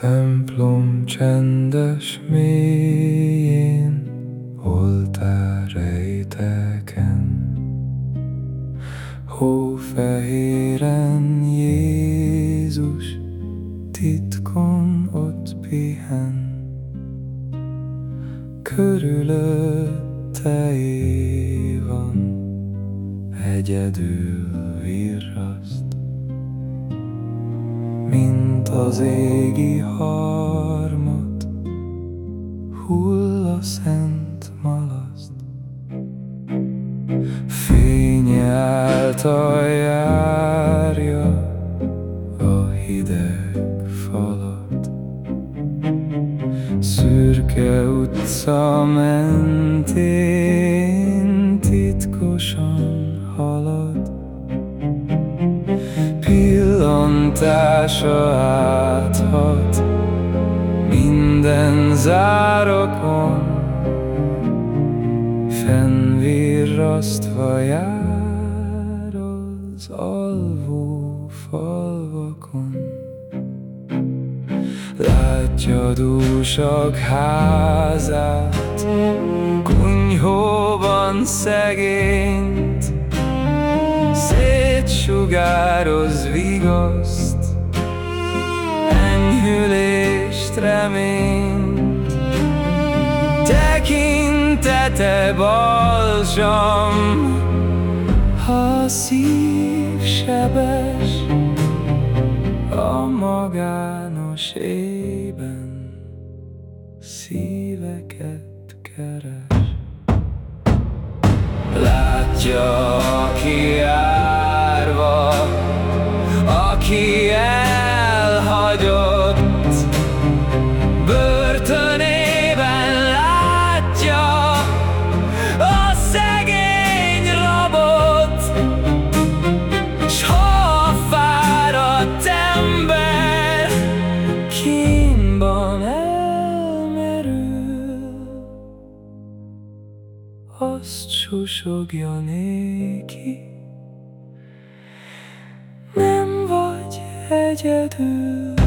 templom csendes mélyén, Oltár rejteken, Hófehéren Jézus titkon ott pihen, Körülötte van, egyedül virraszt, mint az égi harmat, hull a szent malaszt. Fénye által járja a hideg falat, Szürke utca mentén Pillantása áthat minden zárakon, Fennvirrasztva jár az alvó falvakon. Látja dúsak házát, Kunyhóban szegényt, Szétsugároz vigaszt, Enyhülést, reményt. Tekintete balzsam, Ha a szív sebes, a magános ében szíveket keres. Látja, aki elhagyott, börtönében látja a szegény rabot, s ha a fáradt ember kínban elmerül, azt susogja néki, 해제돼